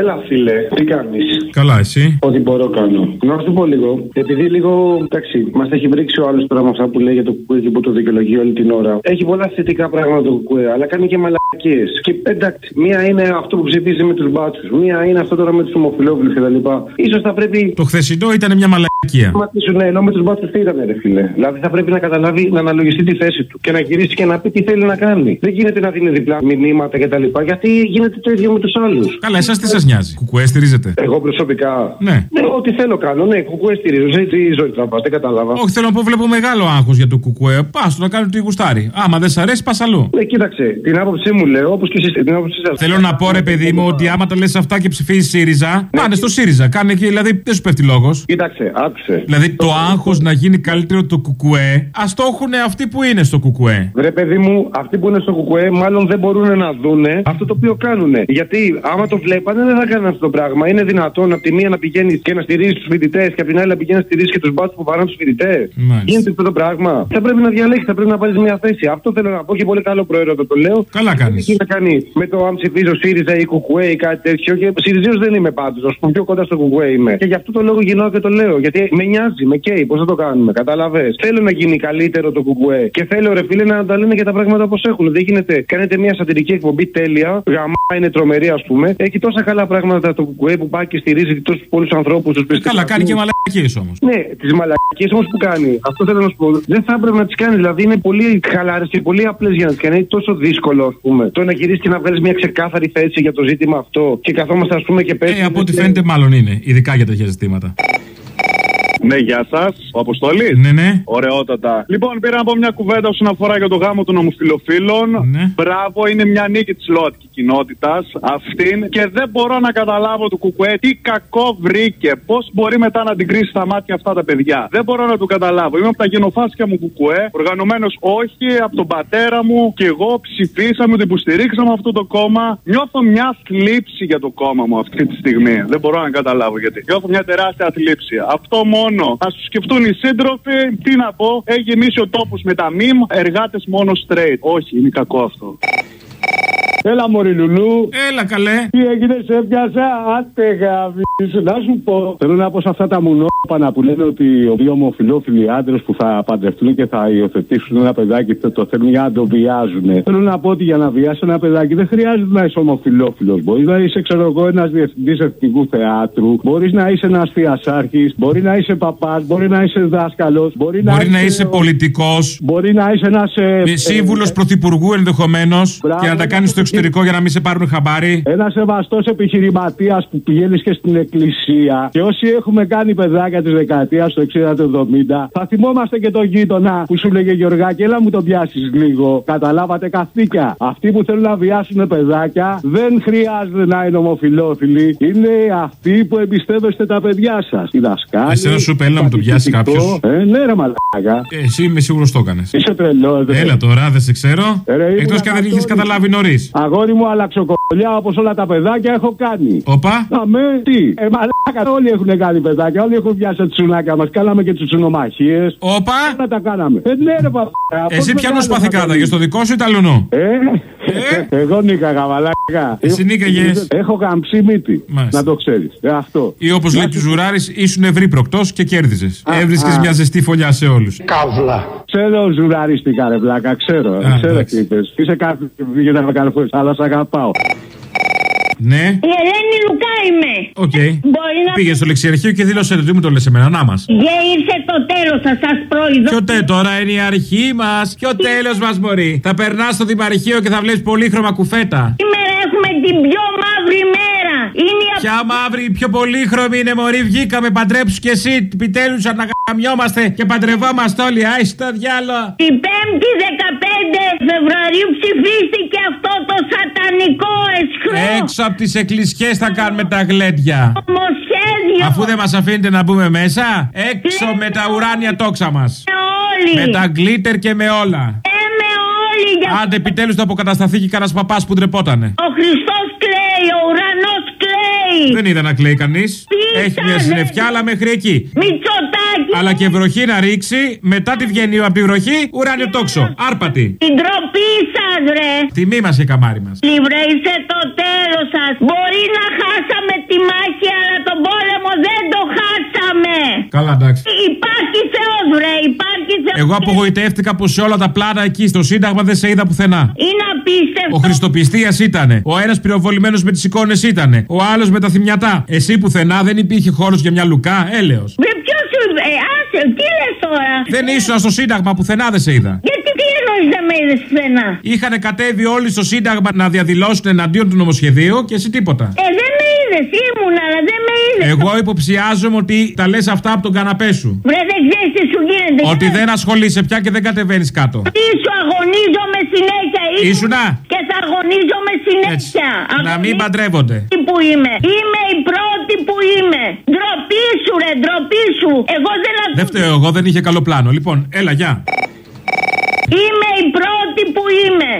Έλα, φίλε, τι κάνεις; Καλά, εσύ; Ό,τι μπορώ κάνω. Να σου πω λίγο. Επειδή λίγο. Εντάξει, μας έχει βρίξει ο άλλος τώρα με αυτά που λέει για το κουκουέ και που το δικαιολογεί όλη την ώρα. Έχει πολλά θετικά πράγματα το κουκουέ, αλλά κάνει και μαλακίες. Και εντάξει, μία είναι αυτό που ψηφίζει με τους μπάτσους. Μία είναι αυτό τώρα με τους ομοφυλόφιλους κτλ. σω θα πρέπει. Το χθεσινό ήταν μια μαλακία. Ματίσου, ναι, ενώ με του μπάτσου τι ήταν, ρε φίλε. Δηλαδή θα πρέπει να καταλάβει, να αναλογιστεί τη θέση του και να γυρίσει και να πει τι θέλει να κάνει. Δεν γίνεται να δίνει διπλά μηνύματα κτλ. Γιατί γίνεται το ίδιο με τους άλλους. Καλά, εσάς τι σας νοιάζει; Κουκουέ στηρίζετε; Εγώ προσωπικά. Ναι. Ναι, ό,τι θέλω κάνω. Ναι, κουκουέ στηρίζω. Σε τι ζωή θα πα, δεν κατάλαβα. Όχι, θέλω να πω, βλέπω μεγάλο άγχος για το κουκουέ. Πας να κάνει τι γουστάρει. Άμα δεν σ' αρέσει, πας αλλού. Ναι, κοίταξε, την άποψή μου λέω, όπως και εσείς την άποψή σας. Θέλω να πω, ρε παιδί μου, ότι άμα τα λες αυτά και ψηφίζει ΣΥΡΙΖΑ, πάνε στο ΣΥΡΙΖΑ. Κάνε και, δηλαδή, δεν σου πέφτει λόγος. Κοίταξε, άκουσε. Δηλαδή, το άγχος να γίνει καλύτερο το κουκουέ, ας το έχουν αυτοί που είναι στο κουκουέ. Βρε παιδί μου, αυτοί που είναι στο κουκουέ μάλλον δεν μπορούν να δούνε αυτό το οποίο κάνουν. Γιατί άμα το βλέπανε δεν θα κάνουν αυτό το πράγμα. Είναι δυνατόν από τη μία να πηγαίνεις και να στηρίζεις τους φοιτητές και από την άλλη να πηγαίνεις να στηρίζεις και τους μπάτσου που παράνε τους φοιτητές. Μάλιστα. Γίνεται αυτό το πράγμα. Θα πρέπει να διαλέξεις, θα πρέπει να πάρεις μια θέση. Αυτό θέλω να πω και πολύ καλό προαίρετο το λέω. Καλά κάνεις. Έχει να κάνει με το αν ψηφίζω ΣΥΡΙΖΑ ή Κουκουέ ή κάτι τέτοιο. Και ΣΥΡΙΖΑ δεν είμαι πάντως. Α πούμε πιο κοντά στο Κουκουέ είμαι. Και γι' αυτό το λόγο γυρνάω και το λέω. Γιατί με νοιάζει, με καίει. Πώς θα το κάνουμε, κατάλαβε. Θέλω να γίνει καλύτερο το Κουκουέ. Και θέλω ρε φίλε να τα λένε και τα πράγματα όπως έχουν. Δεν γίνεται. Κάνετε μια σατυρική εκπομπή τέλεια. Γαμά είναι τρομερή ας πούμε. Έχει τόσα καλά πράγματα το Κουκουέ που πάει και στηρίζει τόσους πολλούς ανθρώπους. Καλά, κάνει και μαλακίες όμως. Ναι, τις μαλακίες όμως που κάνει. Αυτό θέλω να σου πω. Δεν θα έπρεπε να τις κάνει. Δηλαδή είναι πολύ χαλάρες και πολύ απλές για να τις κάνει. Είναι τόσο δύσκολο, ας πούμε. Το να γυρίσεις και να βγάλεις μια ξεκάθαρη θέση για το ζήτημα αυτό. Και καθόμαστε, ας πούμε, και πέφτει. Ε, από ό,τι φαίνεται, μάλλον είναι. Ειδικά για τέτοια ζητήματα. Ναι, γεια σας. Ο Αποστολή. Ναι, ναι. Ωραιότατα. Λοιπόν, πήρα να πω μια κουβέντα όσον αφορά για το γάμο των ομοφυλοφίλων. Ναι. Μπράβο, είναι μια νίκη της ΛΟΑΤΚΙ κοινότητας αυτήν. Και δεν μπορώ να καταλάβω του Κουκουέ τι κακό βρήκε. Πώς μπορεί μετά να την κρίσει στα μάτια αυτά τα παιδιά. Δεν μπορώ να του καταλάβω. Είμαι από τα γενοφάσκια μου Κουκουέ. Οργανωμένος όχι, από τον πατέρα μου και εγώ ψηφίσαμε, ότι υποστηρίξαμε αυτό το κόμμα. Νιώθω μια θλίψη για το κόμμα μου αυτή τη στιγμή. Δεν μπορώ να καταλάβω γιατί. Νιώθω μια τεράστια θλίψη. Αυτό μόνο. Α το σκεφτούν οι σύντροφοι. Τι να πω, έχει γεμίσει ο τόπος με τα μιμ. Εργάτες μόνο straight. Όχι, είναι κακό αυτό. Έλα, Μωρή Λουλού. Έλα, καλέ. Τι έγινε, σε έπιασα. Άτε γαβί. Να σου πω. Θέλω να πω σε αυτά τα μουνόπανα που λένε ότι οι δύο ομοφυλόφιλοι άντρες που θα παντρευτούν και θα υιοθετήσουν ένα παιδάκι θε- το θέλουν για να το βιάζουν. Θέλω να πω ότι για να βιάσει ένα παιδάκι δεν χρειάζεται να είσαι ομοφυλόφιλο. Μπορείς να είσαι, ξέρω εγώ, ένας διευθυντής εθνικού θεάτρου. Μπορείς να είσαι ένας θειασάρχη. Μπορεί να είσαι παπάς. Μπορεί να είσαι δάσκαλος. Μπορεί, Μπορεί να είσαι πολιτικός, Μπορεί να είσαι ένας. Ε, σύμβουλος ε, πρωθυπουργού ενδεχομένως Μπράβο, και να τα κάνεις στο εξωτερικό για να μην σε πάρουν χαμπάρι. Ένα σεβαστός επιχειρηματίας που πηγαίνεις και στην εκκλησία. Και όσοι έχουμε κάνει παιδάκια της δεκαετίας του 60 του 70, θα θυμόμαστε και τον γείτονα που σου λέγε Γεωργάκη, έλα μου τον πιάσεις λίγο. Καταλάβατε καθήκια. Αυτοί που θέλουν να βιάσουν παιδάκια δεν χρειάζεται να είναι ομοφυλόφιλοι. Είναι αυτοί που εμπιστεύεστε τα παιδιά σας. Οι δασκάλοι. Εσένα σου είπε, έλα μου τον πιάσεις καθηγητικό. κάποιος. Ε, ναι, ρε μαλάκα. Ε, Εσύ είμαι σίγουρος το έκανες. Είσαι τρελός, ρε. Έλα τώρα, δεν σε ξέρω. Ε, ρε, ήμουν Εκτός και αν δεν είχες αγόρι. καταλάβει νωρίς. Αγόρι μου, αλλαξοκολλιά όπως όλα τα παιδάκια έχω κάνει. Όπα. Αμέ, τι. Ε, μαλάκα, όλοι έχουν κάνει παιδάκια, όλοι έχουν πιάσει τα τσουνάκια μας. Κάναμε και τσουνομαχίε. Όπα. Να τα κάναμε. Ε, ναι, ρε παπά. Εσύ πιανού πάθη κάταγε, στο δικό σου ή ταλουνού. Ε, εγώ νίκαγα, μαλάκα. Εσύ νίκαγες. Έχω γαμψή μύτη. Μάλιστα. Να το ξέρεις. Ε, αυτό. Ή όπως λέει του Ζουράρης, ήσουν ευρύπροκτο και κέρδιζες. Α, Έβρισκες α. μια ζεστή φωλιά σε όλους. Ξέρω ζουραρίστηκα, ρε πλάκα, ξέρω. Α, ξέρω εντάξει. τι είπες. Είσαι κάτι για να με καλοφέρει, αλλά σ' αγαπάω. Ναι, Η Ελένη Λουκά είμαι. οκ. Μπορεί να. Πήγες στο λεξιαρχείο και δήλωσε το τι μου το λες εμένα, να μας. Και ήρθε το τέλος, θα σας προειδώ. Ποιο τε τώρα είναι η αρχή μας. Ποιο τέλος μας μπορεί. Θα περνάς στο δημαρχείο και θα βλέπεις πολύχρωμα κουφέτα. Σήμερα έχουμε την πιο μαύρη μέρα. Είναι η Ποια μαύρη, πιο πολύχρωμη είναι μωρή. Βγήκαμε, παντρέψου κι εσύ. Επιτέλους αναγαμιόμαστε και παντρευόμαστε όλοι. Άι στο διάλο. Η 5η 15 Φεβρουαρίου ψηφίστηκε αυτό το σατανικό εσχρό Έξω από τις εκκλησιές θα κάνουμε τα γλέντια. νομοσχέδιο. Αφού δεν μας αφήνετε να μπούμε μέσα, έξω με τα ουράνια τόξα μας. Με όλοι. Με τα γκλίτερ και με όλα. Ε, με όλοι. Για... Άντε, επιτέλους θα αποκατασταθεί και κανένας παπάς που ντρεπότανε. Ο Χριστός Δεν είδα να κλαίει κανείς. Τι Έχει μια ήτανε. συννεφιά, αλλά μέχρι εκεί. Μητσοτάκη. Αλλά και βροχή να ρίξει, μετά τη βγαίνει από τη βροχή, ουράνιο τόξο. Άρπατη. Την τροπή σας! ρε. Τιμή μας και καμάρι μας. Λίβρε, είστε το τέλος σας. Μπορεί να χάσαμε τη μάχη, αλλά τον πόλεμο δεν το χάσαμε. Καλά, εντάξει. Υπάρχει Θεός, βρε, υπάρχει Θεός. Εγώ απογοητεύτηκα που σε όλα τα πλάνα εκεί στο Σύνταγμα δεν σε είδα πουθενά. Είναι απίστευτο. Ο Χριστοπιστία ήτανε. Ο ένας πυροβολημένος με τις εικόνες ήτανε. Ο άλλος με τα θυμιατά. Εσύ πουθενά δεν υπήρχε χώρος για μια λουκά, έλεος. Βρε, ποιο σου. Ε, άσε, τι λες τώρα; Δεν ήσουν στο Σύνταγμα πουθενά δεν σε είδα. Γιατί τι εννοείς δεν με είδες πουθενά; Είχαν κατέβει όλοι στο Σύνταγμα να διαδηλώσουν εναντίον του νομοσχεδίου και εσύ τίποτα. Ε, δεν με είδες, ήμουν, αλλά δεν με είδες. Εγώ υποψιάζομαι ότι τα λες αυτά από τον καναπέ σου. Βρε, δεν ξέρεις τι σου γίνεται. Ότι δεν ασχολείσαι πια και δεν κατεβαίνεις κάτω. Τι σου αγωνίζομαι συνέχεια. ήμουν Ήσουνα; Και θα αγωνίζομαι Έτσι. συνέχεια. Να μην Αγωνίζομαι παντρεύονται. που είμαι. Είμαι η πρώτη που είμαι. Ντροπή σου, ρε, ντροπή σου. Εγώ δεν ακούω. Δεν φταίω εγώ, δεν είχε καλό πλάνο. Λοιπόν, έλα, γεια. Είμαι η πρώτη που είμαι.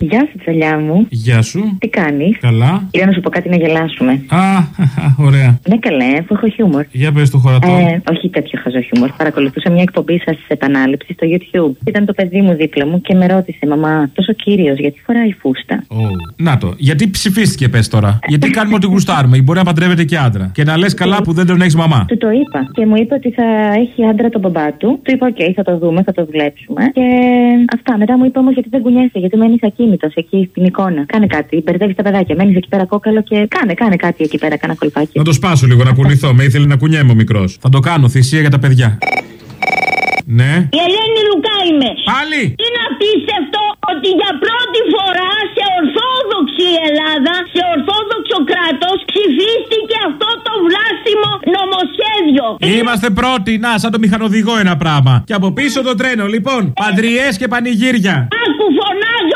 Γεια σου, τσαλιά μου. Γεια σου. Τι κάνεις; Καλά. Ήρθα να σου πω κάτι να γελάσουμε. Α, ωραία. Ναι, καλέ, που έχω χιούμορ. Για πες το χωρατό. Ε, όχι τέτοιο χαζό χιούμορ. Παρακολουθούσα μια εκπομπή σας σε επανάληψης στο YouTube. Ήταν το παιδί μου δίπλα μου και με ρώτησε, Μαμά, τόσο κύριος, γιατί φοράει φούστα; Ω. Να το. Γιατί ψηφίστηκε, πες τώρα. Γιατί κάνουμε ό,τι γουστάρουμε. Μπορεί να παντρεύεται και άντρα. Και να λες καλά που δεν τον έχεις μαμά. Του το είπα και μου είπε ότι θα έχει άντρα τον μπαμπά του. Του είπα: Οκ, θα το δούμε, θα το δουλέψουμε. Και αυτά. Μετά μου είπε όμως γιατί δεν κουνιέσαι, γιατί μένεις ακίνητο εκεί στην εικόνα. Κάνε κάτι, μπερδεύεις τα παιδάκια. Μένεις εκεί πέρα κόκαλο και κάνε, κάνε κάτι εκεί πέρα, κάνα κολπάκι. Να το σπάσω λίγο, να κουνηθώ. Με ήθελε να κουνιέμαι ο μικρός. Θα το κάνω, θυσία για τα παιδιά. Ναι. Η Ελένη Λουκά είμαι. Πάλι! Είναι απίστευτο ότι για πρώτη φορά σε ορθόδοξη Ελλάδα, σε ορθόδοξο κράτος, ψηφίστηκε αυτό το βλάστημο νομοσχέδιο. Είμαστε πρώτοι. Να, σαν το μηχανοδηγό ένα πράγμα. Και από πίσω το τρένο. Λοιπόν, παντριές και πανηγύρια. Άκου, φωνάζω και φωνάζω.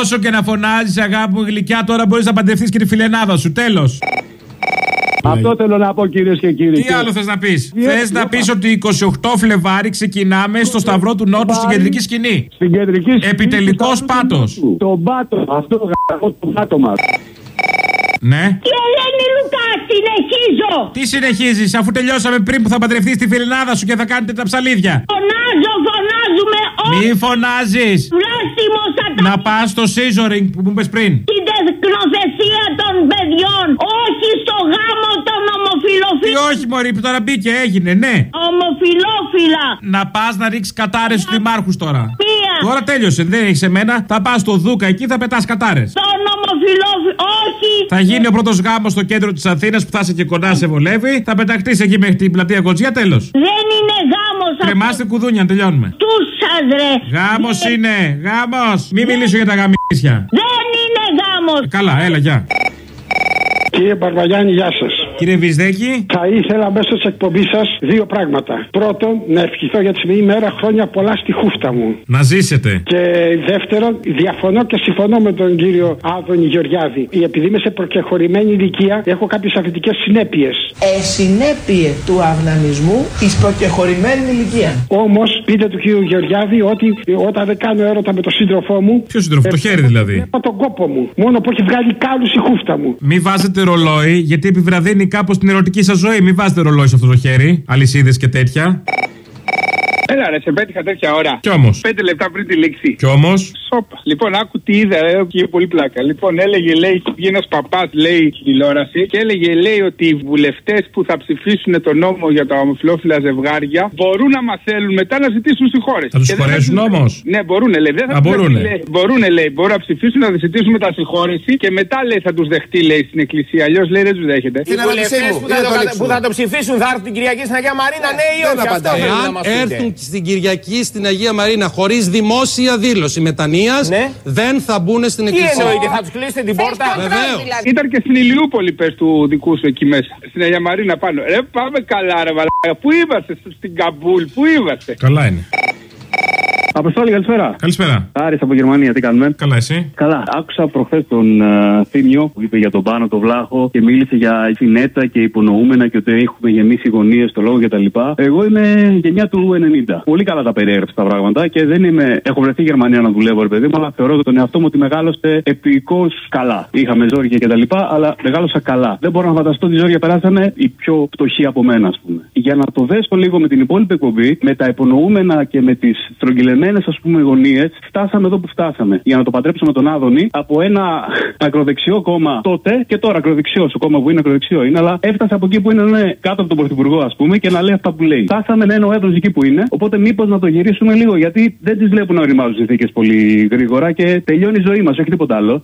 Όσο και να φωνάζεις, αγάπη μου γλυκιά, τώρα μπορείς να παντρευτείς και τη φιλενάδα σου. Τέλος. Αυτό θέλω να πω κυρίες και κύριοι. Τι άλλο θες να πεις; Τι Θες έτσι, να όπα. πεις ότι 28 Φλεβάρι ξεκινάμε στο Σταυρό του Νότου στην κεντρική σκηνή; Στην κεντρική σκηνή Επιτελικός του Σταυρού του πάτος. Νότου. Τον πάτο, αυτό το γαμπό το πάτο μας. Ναι. Η Ελένη Λουκά, συνεχίζω. Τι συνεχίζεις, αφού τελειώσαμε πριν που θα παντρευτείς τη φιλενάδα σου και θα κάνετε τα ψαλίδια; Φωνάζω, φωνάζουμε όλοι. Μη φωνάζεις. Βλάστημο σατανικό. Να πας στο scissoring που μου είπες πριν. Την τεχνοθεσία των παιδιών. Όχι στο γάμο των Τι ομοφιλοφίλων. όχι, Μωρή, που τώρα μπήκε, έγινε, ναι. Ομοφιλόφιλα. Να πας να ρίξεις κατάρες στους δημάρχους τώρα. Μία. Τώρα τέλειωσε, δεν έχεις εμένα. Θα πας στο Δούκα εκεί, θα πετάς κατάρες. Τον ομοφιλόφιλο. Όχι. Θα γίνει ο πρώτος γάμος στο κέντρο της Αθήνας που θα είσαι και κοντά σε βολεύει. Θα πεταχτείς εκεί μέχρι την πλατεία Κοτζιά, τέλος. Δεν είναι γάμος αυτό. Κρεμάστε κουδούνια, τελειώνουμε. Τους σας ρε. Γάμος Δεν- είναι, γάμος. Μην μιλήσω για τα γαμίσια. Δεν είναι γάμος. Καλά, έλα, γεια. Κύριε Μπαρβαγιάννη, γεια σας. Κύριε Βυσδέκη, Θα ήθελα μέσω της εκπομπής σας δύο πράγματα. Πρώτον, να ευχηθώ για τη σημερινή μέρα χρόνια πολλά στη χούφτα μου. να ζήσετε. Και δεύτερον, διαφωνώ και συμφωνώ με τον κύριο Άδωνη Γεωργιάδη. Επειδή είμαι σε προκεχωρημένη ηλικία, έχω κάποιες αρνητικέ συνέπειες. ε, συνέπειε του αυνανισμού εις προκεχωρημένης ηλικία. Όμως, πείτε του κύριου Γεωργιάδη ότι ε, όταν δεν κάνω έρωτα με τον σύντροφό μου. Ποιο σύντροφο, το χέρι δηλαδή. Βλέπω τον κόπο μου. Μόνο που έχει βγάλει κάλους η χούφτα μου. Μην βάζετε ρολόι, γιατί επιβραδύνει κάπως την ερωτική σας ζωή. Μην βάζετε ρολόι σε αυτό το χέρι. Αλυσίδες και τέτοια. Έλα ρε, σε πέτυχα τέτοια ώρα. Κι όμως. Πέντε λεπτά πριν τη λήξη. Κι όμως. Σόπα. Λοιπόν, άκου τι είδα, ε, και είχε πολύ πλάκα. Λοιπόν, έλεγε, λέει, βγει ένας παπάς, λέει, στην τηλεόραση και έλεγε, λέει, ότι οι βουλευτές που θα ψηφίσουν τον νόμο για τα ομοφυλόφιλα ζευγάρια μπορούν να μα θέλουν μετά να ζητήσουν συγχώρεση. Θα τους Και δεν συγχωρέσουν τους- όμως; Ναι, μπορούν, λέει. Δεν θα Α, τους μπορούνε. δεχτεί, λέει. Μπορούνε, λέει. Μπορούν να ψηφίσουν, να ζητήσουν μετασυγχώρεση και μετά, λέει, θα τους δεχτεί, λέει, στην εκκλησία. Αλλιώς, λέει, δεν τους δέχεται. Οι βουλευτές που, θα το- που θα το ψηφίσουν θα έρθουν την Κυριακή στην Αγία Μαρίνα, ναι ή όχι. Αυτό θέλει να Εάν μας πείτε. έρθουν στην Κυριακή στην Αγία Μαρίνα χωρίς δημόσια δήλωση μετανία, Ναι. δεν θα μπουν στην Τι εκκλησία. εννοείται, θα τους κλείσετε την πόρτα; Βεβαίως. Ήταν και στην Ηλιούπολη, πες του δικού σου εκεί μέσα. Στην Αγία Μαρίνα πάνω. Ρε, πάμε καλά, ρε, μαλάκα. Πού είμαστε, στην Καμπούλ, πού είμαστε; Καλά είναι. Αποστόλη, καλησπέρα. Καλησπέρα. Άρης από Γερμανία, τι κάνουμε; Καλά, εσύ; Καλά. Άκουσα προχθές τον ε, Θήμιο που είπε για τον Πάνο, τον Βλάχο και μίλησε για συνέτα και υπονοούμενα και ότι έχουμε γεμίσει γωνίες στο λόγο κτλ. Εγώ είμαι γενιά του 90. Πολύ καλά τα περιέγραψα τα πράγματα και δεν είμαι. Έχω βρεθεί Γερμανία να δουλεύω, ρε παιδί μου, αλλά θεωρώ τον εαυτό μου ότι μεγάλωσε επιεικώς καλά. Είχαμε ζόρια κτλ. Αλλά μεγάλωσα καλά. Δεν μπορώ να φανταστώ τι ζόρια περάσανε οι πιο φτωχοί από μένα, ας πούμε. Για να το δέσω λίγο με την υπόλοιπη εκπομπή, με τα υπονοούμενα και με τις στρογγυλεμένες ορισμένες ας πούμε γωνίες φτάσαμε εδώ που φτάσαμε. Για να το παντρέψουμε τον Άδωνη από ένα ακροδεξιό κόμμα τότε και τώρα ακροδεξιός. Ο κόμμα που είναι ακροδεξιό είναι, αλλά έφτασε από εκεί που είναι ναι, κάτω από τον Πρωθυπουργό, ας πούμε, και να λέει αυτά που λέει. Φτάσαμε να είναι ο έδρο εκεί που είναι. Οπότε μήπως να το γυρίσουμε λίγο, γιατί δεν τις βλέπουν να οριμάζουν συνθήκες πολύ γρήγορα και τελειώνει η ζωή μας, όχι τίποτα άλλο.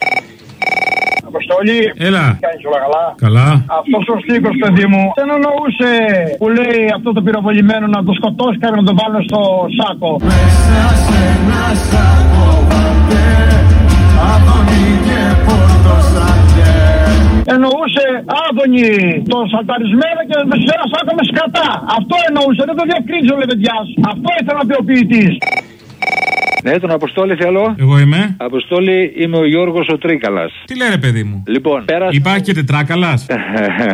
Αποστολή. Έλα. Κάνεις όλα καλά; Καλά. Αυτός ο στίχος, παιδί μου, δεν εννοούσε που λέει αυτό το πυροβολημένο να το σκοτώσει και να τον βάλουν στο σάκο. Μέσα σε ένα σάκο Άδωνη και πορτοσαλιέ Εννοούσε άδωνη το σαλταρισμένο και σε ένα σάκο με σκατά. Αυτό εννοούσε, δεν το διευκρίνησε ο Λεβεντιάς. Αυτό ήθελε να πει ο ποιητής. Ναι, τον Αποστόλη θέλω. Εγώ είμαι. Αποστόλη είμαι ο Γιώργος ο Τρίκαλας. Τι λένε, παιδί μου; Λοιπόν, πέρασε. Υπάρχει και τετράκαλας;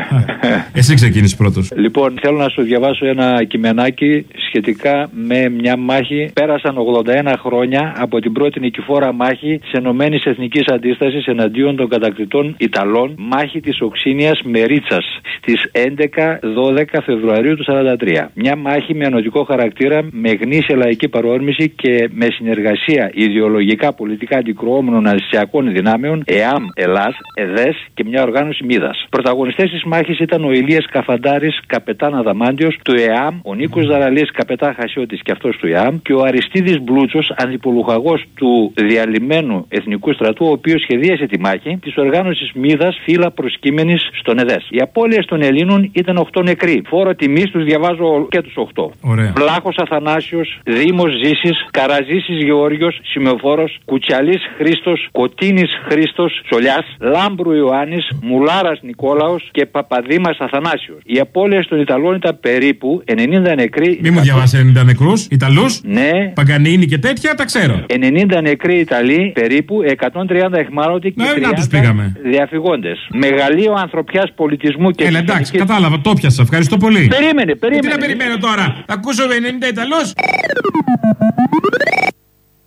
Εσύ ξεκίνησες πρώτος. Λοιπόν, θέλω να σου διαβάσω ένα κειμενάκι σχετικά με μια μάχη. Πέρασαν 81 χρόνια από την πρώτη νικηφόρα μάχη της Ενωμένης Εθνικής Αντίστασης εναντίον των κατακτητών Ιταλών. Μάχη της Οξίνια Μερίτσα στις 11-12 Φεβρουαρίου του 1943. Μια μάχη με ενωτικό χαρακτήρα, με γνήσια λαϊκή παρόρμηση και με συνεργασία ιδεολογικά πολιτικά αντικρουόμενων ναζιστιακών δυνάμεων ΕΑΜ Ελλάς, ΕΔΕΣ και μια οργάνωση Μίδας. Πρωταγωνιστές της μάχης ήταν ο Ηλίας Καφαντάρης, καπετάν Αδαμάντιος, του ΕΑΜ, ο Νίκος Δαραλής, καπετάν Χασιώτης και αυτός του ΕΑΜ και ο Αριστίδης Μπλούτσος, αντιπολουχαγός του διαλυμένου εθνικού στρατού, ο οποίος σχεδίασε τη μάχη της οργάνωσης Μίδας φύλλα προσκύμενης στον ΕΔΕΣ. Οι απώλειες των Ελλήνων ήταν 8 νεκροί. Φόρο τιμής τους διαβάζω και τους 8. Ωραία. Βλάχος Αθανάσιος, Δήμος Ζήσης, Καραζήση Γεώργιος, Σημεοφόρο, Κουτσαλή Χρήστος, Κοτίνης Χρήστος, Σολιάς, Λάμπρου Ιωάννης, Μουλάρας Νικόλαος και Παπαδήμας Αθανάσιος. Οι απώλειες των Ιταλών ήταν περίπου 90 νεκροί. Μη μου διαβάσει 90 νεκρούς, Ιταλούς. Ναι. Παγκανίνη και τέτοια, τα ξέρω. 90 νεκροί Ιταλοί, περίπου 130 εχμάλωτοι και Ναι, να 30 τους πήγαμε. διαφυγόντες. Μεγαλείο ανθρωπιάς πολιτισμού και Έλα, εντάξει, φυσικής- κατάλαβα, το πιάσα. Ευχαριστώ πολύ. Περίμενε, Ε, Τι περίμενε. να περιμένω τώρα, θα ακούσω 90 Ιταλού.